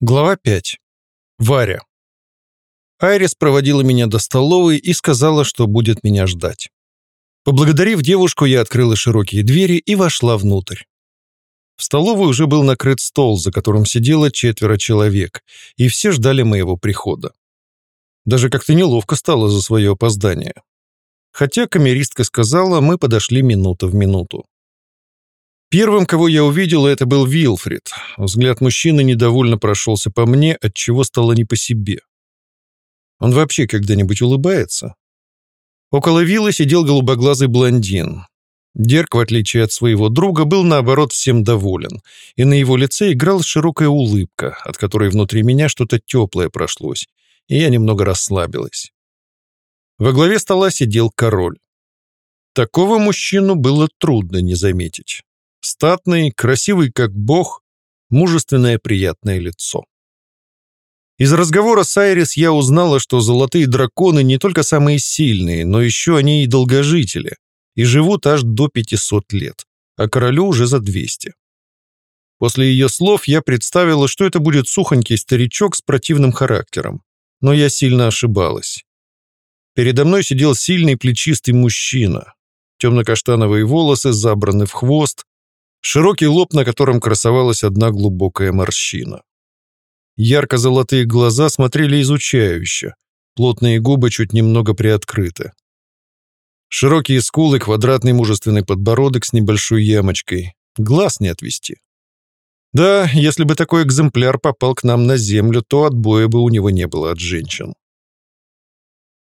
Глава 5. Варя. Айрис проводила меня до столовой и сказала, что будет меня ждать. Поблагодарив девушку, я открыла широкие двери и вошла внутрь. В столовой уже был накрыт стол, за которым сидело четверо человек, и все ждали моего прихода. Даже как-то неловко стало за свое опоздание. Хотя камеристка сказала, мы подошли минута в минуту. Первым, кого я увидел, это был Вилфрид. Взгляд мужчины недовольно прошелся по мне, от чего стало не по себе. Он вообще когда-нибудь улыбается? Около виллы сидел голубоглазый блондин. Дерк, в отличие от своего друга, был, наоборот, всем доволен, и на его лице играла широкая улыбка, от которой внутри меня что-то теплое прошлось, и я немного расслабилась. Во главе стола сидел король. Такого мужчину было трудно не заметить. Статный, красивый как бог, мужественное приятное лицо. Из разговора с Айрис я узнала, что золотые драконы не только самые сильные, но еще они и долгожители, и живут аж до 500 лет, а королю уже за 200. После ее слов я представила, что это будет сухонький старичок с противным характером, но я сильно ошибалась. Передо мной сидел сильный плечистый мужчина. Темно-каштановые волосы забраны в хвост, Широкий лоб, на котором красовалась одна глубокая морщина. Ярко-золотые глаза смотрели изучающе, плотные губы чуть немного приоткрыты. Широкие скулы, квадратный мужественный подбородок с небольшой ямочкой. Глаз не отвести. Да, если бы такой экземпляр попал к нам на землю, то отбоя бы у него не было от женщин.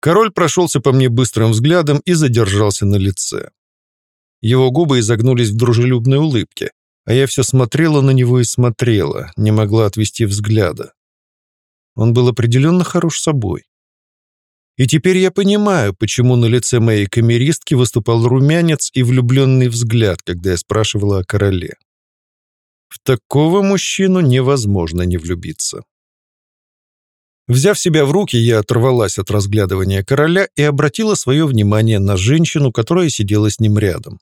Король прошелся по мне быстрым взглядом и задержался на лице. Его губы изогнулись в дружелюбной улыбке, а я все смотрела на него и смотрела, не могла отвести взгляда. Он был определенно хорош собой. И теперь я понимаю, почему на лице моей камеристки выступал румянец и влюбленный взгляд, когда я спрашивала о короле. В такого мужчину невозможно не влюбиться. Взяв себя в руки, я оторвалась от разглядывания короля и обратила свое внимание на женщину, которая сидела с ним рядом.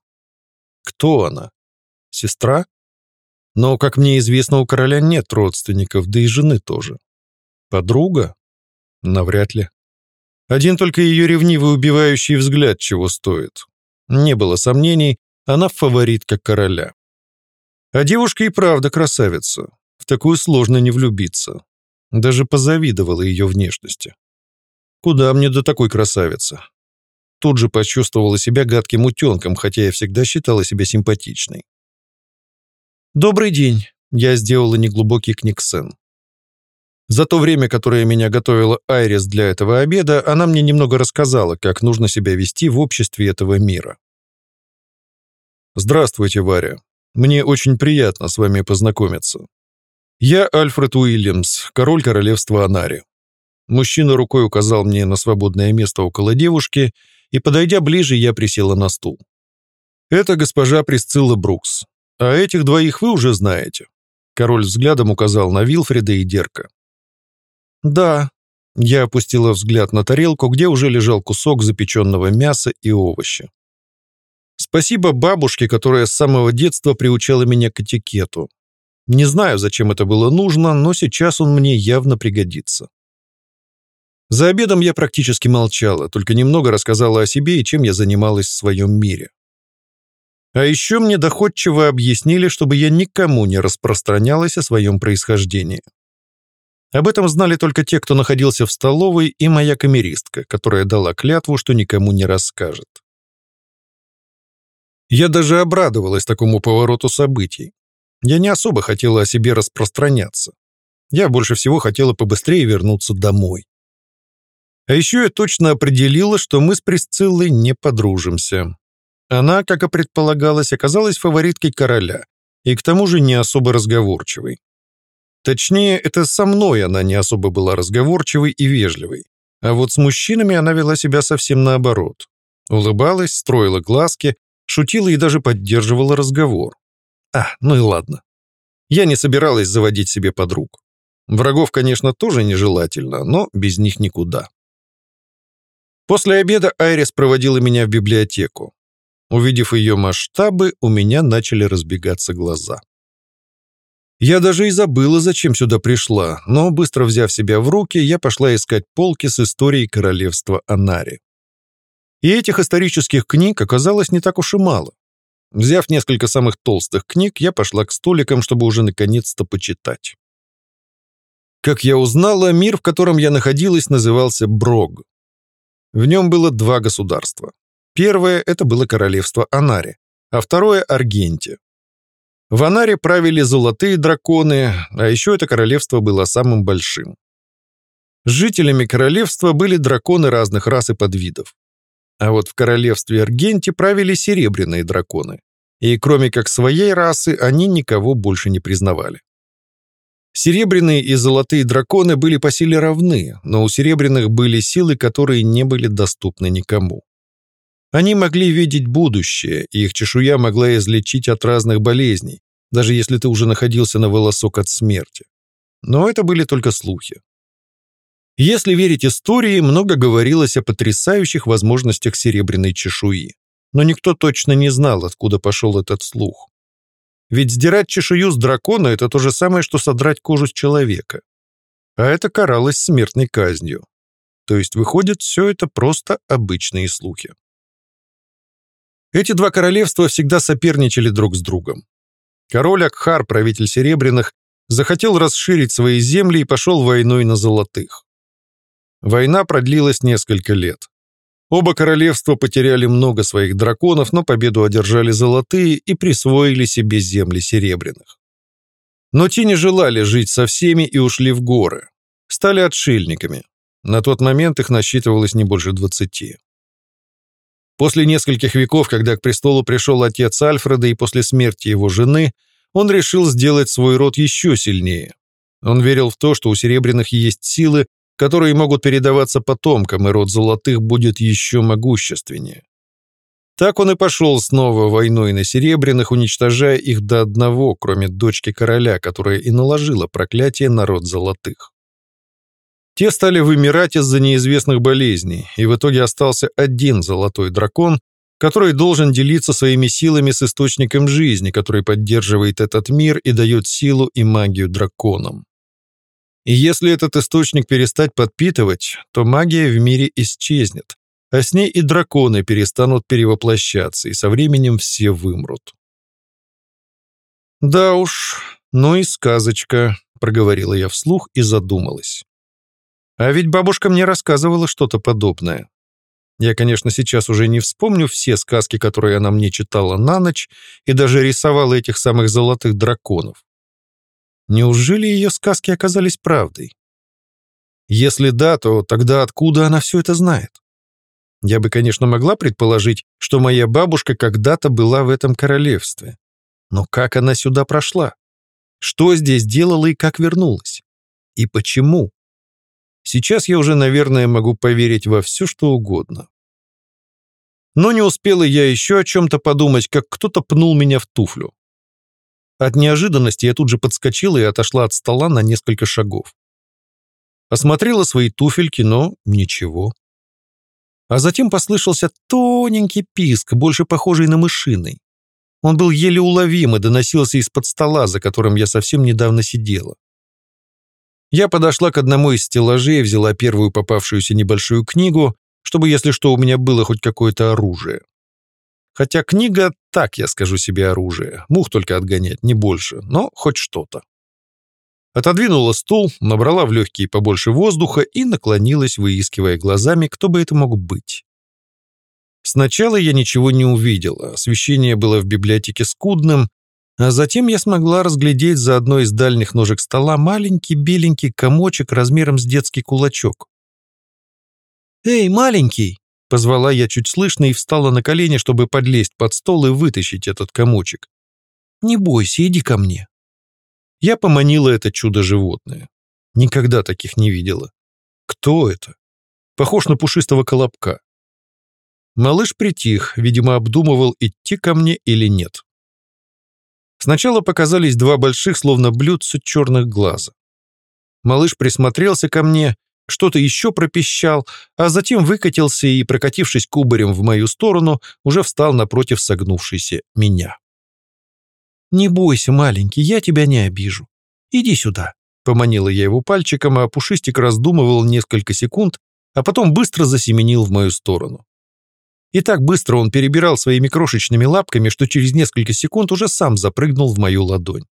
Кто она? Сестра? Но, как мне известно, у короля нет родственников, да и жены тоже. Подруга? Навряд ли. Один только ее ревнивый убивающий взгляд чего стоит. Не было сомнений, она фаворитка короля. А девушка и правда красавица. В такую сложно не влюбиться. Даже позавидовала ее внешности. Куда мне до такой красавицы? тут же почувствовала себя гадким утенком, хотя я всегда считала себя симпатичной. «Добрый день!» — я сделала неглубокий книгсен. За то время, которое меня готовила Айрис для этого обеда, она мне немного рассказала, как нужно себя вести в обществе этого мира. «Здравствуйте, Варя. Мне очень приятно с вами познакомиться. Я Альфред Уильямс, король королевства Анари». Мужчина рукой указал мне на свободное место около девушки — и, подойдя ближе, я присела на стул. «Это госпожа Присцилла Брукс. А этих двоих вы уже знаете». Король взглядом указал на Вилфрида и Дерка. «Да». Я опустила взгляд на тарелку, где уже лежал кусок запеченного мяса и овощи. Спасибо бабушке, которая с самого детства приучала меня к этикету. Не знаю, зачем это было нужно, но сейчас он мне явно пригодится. За обедом я практически молчала, только немного рассказала о себе и чем я занималась в своем мире. А еще мне доходчиво объяснили, чтобы я никому не распространялась о своем происхождении. Об этом знали только те, кто находился в столовой, и моя камеристка, которая дала клятву, что никому не расскажет. Я даже обрадовалась такому повороту событий. Я не особо хотела о себе распространяться. Я больше всего хотела побыстрее вернуться домой. А еще я точно определила, что мы с Присциллой не подружимся. Она, как и предполагалось, оказалась фавориткой короля, и к тому же не особо разговорчивой. Точнее, это со мной она не особо была разговорчивой и вежливой, а вот с мужчинами она вела себя совсем наоборот. Улыбалась, строила глазки, шутила и даже поддерживала разговор. А, ну и ладно. Я не собиралась заводить себе подруг. Врагов, конечно, тоже нежелательно, но без них никуда. После обеда Айрис проводила меня в библиотеку. Увидев ее масштабы, у меня начали разбегаться глаза. Я даже и забыла, зачем сюда пришла, но, быстро взяв себя в руки, я пошла искать полки с историей королевства Анари. И этих исторических книг оказалось не так уж и мало. Взяв несколько самых толстых книг, я пошла к столикам, чтобы уже наконец-то почитать. Как я узнала, мир, в котором я находилась, назывался Брог, в нем было два государства. Первое – это было королевство Анари, а второе – Аргенти. В Анаре правили золотые драконы, а еще это королевство было самым большим. Жителями королевства были драконы разных рас и подвидов. А вот в королевстве Аргенти правили серебряные драконы, и кроме как своей расы они никого больше не признавали. Серебряные и золотые драконы были по силе равны, но у серебряных были силы, которые не были доступны никому. Они могли видеть будущее, и их чешуя могла излечить от разных болезней, даже если ты уже находился на волосок от смерти. Но это были только слухи. Если верить истории, много говорилось о потрясающих возможностях серебряной чешуи. Но никто точно не знал, откуда пошел этот слух. Ведь сдирать чешую с дракона — это то же самое, что содрать кожу с человека. А это каралось смертной казнью. То есть, выходит, все это просто обычные слухи. Эти два королевства всегда соперничали друг с другом. Король Акхар, правитель Серебряных, захотел расширить свои земли и пошел войной на Золотых. Война продлилась несколько лет. Оба королевства потеряли много своих драконов, но победу одержали золотые и присвоили себе земли серебряных. Но те не желали жить со всеми и ушли в горы. Стали отшельниками. На тот момент их насчитывалось не больше двадцати. После нескольких веков, когда к престолу пришел отец Альфреда и после смерти его жены, он решил сделать свой род еще сильнее. Он верил в то, что у серебряных есть силы, которые могут передаваться потомкам, и род золотых будет еще могущественнее. Так он и пошел снова войной на Серебряных, уничтожая их до одного, кроме дочки короля, которая и наложила проклятие на род золотых. Те стали вымирать из-за неизвестных болезней, и в итоге остался один золотой дракон, который должен делиться своими силами с источником жизни, который поддерживает этот мир и дает силу и магию драконам. И если этот источник перестать подпитывать, то магия в мире исчезнет, а с ней и драконы перестанут перевоплощаться, и со временем все вымрут. «Да уж, ну и сказочка», — проговорила я вслух и задумалась. «А ведь бабушка мне рассказывала что-то подобное. Я, конечно, сейчас уже не вспомню все сказки, которые она мне читала на ночь, и даже рисовала этих самых золотых драконов. Неужели ее сказки оказались правдой? Если да, то тогда откуда она все это знает? Я бы, конечно, могла предположить, что моя бабушка когда-то была в этом королевстве. Но как она сюда прошла? Что здесь делала и как вернулась? И почему? Сейчас я уже, наверное, могу поверить во все, что угодно. Но не успела я еще о чем-то подумать, как кто-то пнул меня в туфлю. От неожиданности я тут же подскочила и отошла от стола на несколько шагов. Осмотрела свои туфельки, но ничего. А затем послышался тоненький писк, больше похожий на мышиный. Он был еле уловим и доносился из-под стола, за которым я совсем недавно сидела. Я подошла к одному из стеллажей и взяла первую попавшуюся небольшую книгу, чтобы, если что, у меня было хоть какое-то оружие. Хотя книга, так я скажу себе, оружие. Мух только отгонять, не больше, но хоть что-то. Отодвинула стул, набрала в легкие побольше воздуха и наклонилась, выискивая глазами, кто бы это мог быть. Сначала я ничего не увидела, освещение было в библиотеке скудным, а затем я смогла разглядеть за одной из дальних ножек стола маленький беленький комочек размером с детский кулачок. «Эй, маленький!» Позвала я чуть слышно и встала на колени, чтобы подлезть под стол и вытащить этот комочек. «Не бойся, иди ко мне». Я поманила это чудо-животное. Никогда таких не видела. Кто это? Похож на пушистого колобка. Малыш притих, видимо, обдумывал, идти ко мне или нет. Сначала показались два больших, словно блюдца черных глаза. Малыш присмотрелся ко мне, что-то еще пропищал, а затем выкатился и, прокатившись кубарем в мою сторону, уже встал напротив согнувшейся меня. «Не бойся, маленький, я тебя не обижу. Иди сюда», — поманила я его пальчиком, а Пушистик раздумывал несколько секунд, а потом быстро засеменил в мою сторону. И так быстро он перебирал своими крошечными лапками, что через несколько секунд уже сам запрыгнул в мою ладонь.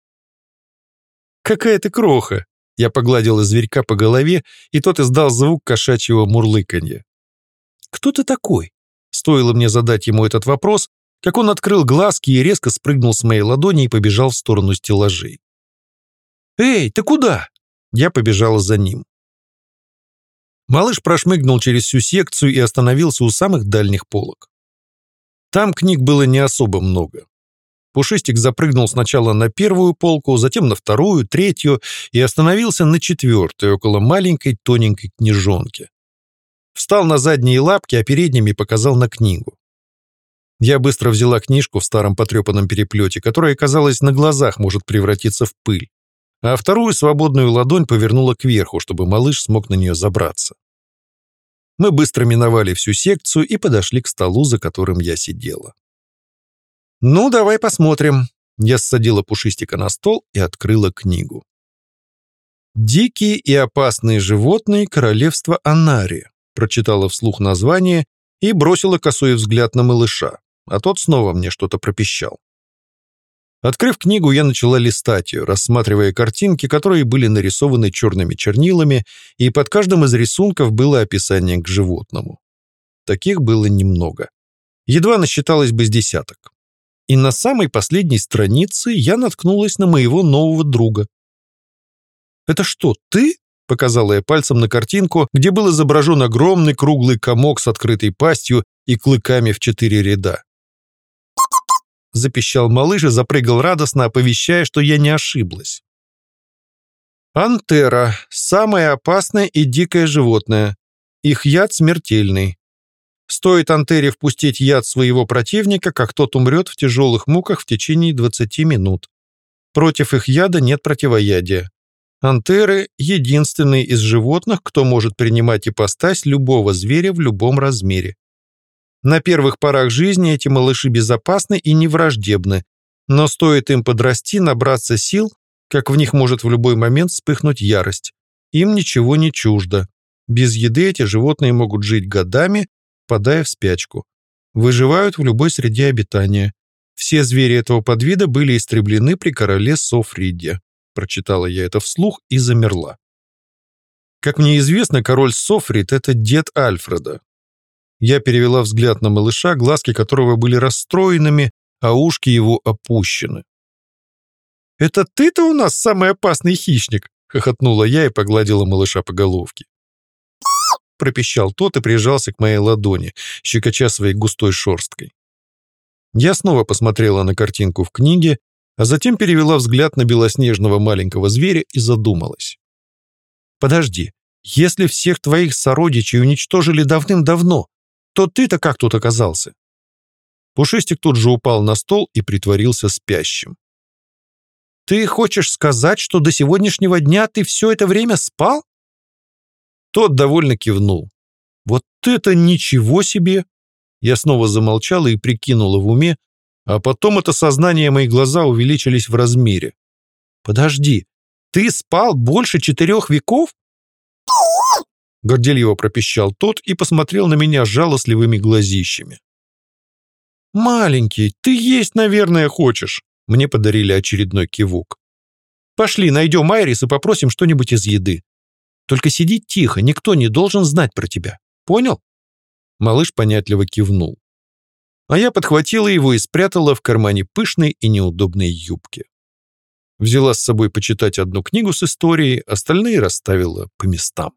«Какая ты кроха!» Я погладил зверька по голове, и тот издал звук кошачьего мурлыканья. «Кто ты такой?» Стоило мне задать ему этот вопрос, как он открыл глазки и резко спрыгнул с моей ладони и побежал в сторону стеллажей. «Эй, ты куда?» Я побежала за ним. Малыш прошмыгнул через всю секцию и остановился у самых дальних полок. Там книг было не особо много. Пушистик запрыгнул сначала на первую полку, затем на вторую, третью и остановился на четвертой, около маленькой тоненькой книжонки. Встал на задние лапки, а передними показал на книгу. Я быстро взяла книжку в старом потрепанном переплете, которая, казалось, на глазах может превратиться в пыль, а вторую свободную ладонь повернула кверху, чтобы малыш смог на нее забраться. Мы быстро миновали всю секцию и подошли к столу, за которым я сидела. «Ну, давай посмотрим». Я ссадила пушистика на стол и открыла книгу. «Дикие и опасные животные королевства Анари», прочитала вслух название и бросила косой взгляд на малыша, а тот снова мне что-то пропищал. Открыв книгу, я начала листать ее, рассматривая картинки, которые были нарисованы черными чернилами, и под каждым из рисунков было описание к животному. Таких было немного. Едва насчиталось бы с десяток и на самой последней странице я наткнулась на моего нового друга. «Это что, ты?» — показала я пальцем на картинку, где был изображен огромный круглый комок с открытой пастью и клыками в четыре ряда. Запищал малыш и запрыгал радостно, оповещая, что я не ошиблась. «Антера — самое опасное и дикое животное. Их яд смертельный. Стоит Антере впустить яд своего противника, как тот умрет в тяжелых муках в течение 20 минут. Против их яда нет противоядия. Антеры – единственные из животных, кто может принимать ипостась любого зверя в любом размере. На первых порах жизни эти малыши безопасны и невраждебны, но стоит им подрасти, набраться сил, как в них может в любой момент вспыхнуть ярость. Им ничего не чуждо. Без еды эти животные могут жить годами, впадая в спячку. Выживают в любой среде обитания. Все звери этого подвида были истреблены при короле Софриде. Прочитала я это вслух и замерла. Как мне известно, король Софрид – это дед Альфреда. Я перевела взгляд на малыша, глазки которого были расстроенными, а ушки его опущены. «Это ты-то у нас самый опасный хищник!» – хохотнула я и погладила малыша по головке пропищал тот и прижался к моей ладони, щекоча своей густой шорсткой. Я снова посмотрела на картинку в книге, а затем перевела взгляд на белоснежного маленького зверя и задумалась. «Подожди, если всех твоих сородичей уничтожили давным-давно, то ты-то как тут оказался?» Пушистик тут же упал на стол и притворился спящим. «Ты хочешь сказать, что до сегодняшнего дня ты все это время спал?» Тот довольно кивнул. «Вот это ничего себе!» Я снова замолчала и прикинула в уме, а потом это сознание мои глаза увеличились в размере. «Подожди, ты спал больше четырех веков?» Горделиво пропищал тот и посмотрел на меня жалостливыми глазищами. «Маленький, ты есть, наверное, хочешь!» Мне подарили очередной кивок. «Пошли, найдем Айрис и попросим что-нибудь из еды. Только сиди тихо, никто не должен знать про тебя. Понял?» Малыш понятливо кивнул. А я подхватила его и спрятала в кармане пышной и неудобной юбки. Взяла с собой почитать одну книгу с историей, остальные расставила по местам.